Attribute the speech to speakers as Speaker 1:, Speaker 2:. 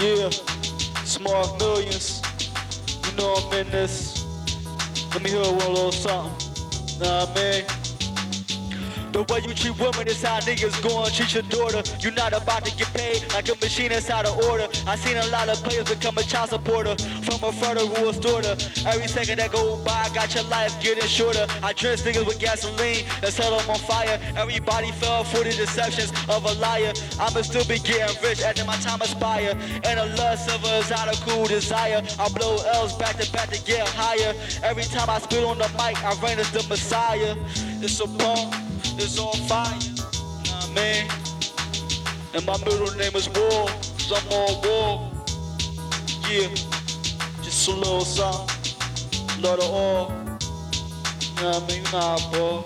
Speaker 1: Yeah, smart millions. You know I'm in this. Let me hear a little something. Nah, man. The way you treat women is how niggas gon' treat your daughter. You're not about to get paid like a machine that's out of order. I seen a lot of players become a child supporter from a who daughter. Every second that go by, got your life getting shorter. I drench niggas with gasoline and set them on fire. Everybody fell for the deceptions of a liar. I'ma still be getting rich after my time expire. And the lust of a is out of cool desire. I blow L's back to back to get higher. Every time I spit on the mic, I reign as the messiah. It's a pump is on fire. Nah, man. And my middle name is War. So I'm all war. Yeah. Just a little something. Love the all. Nah, I mean, nah, bro.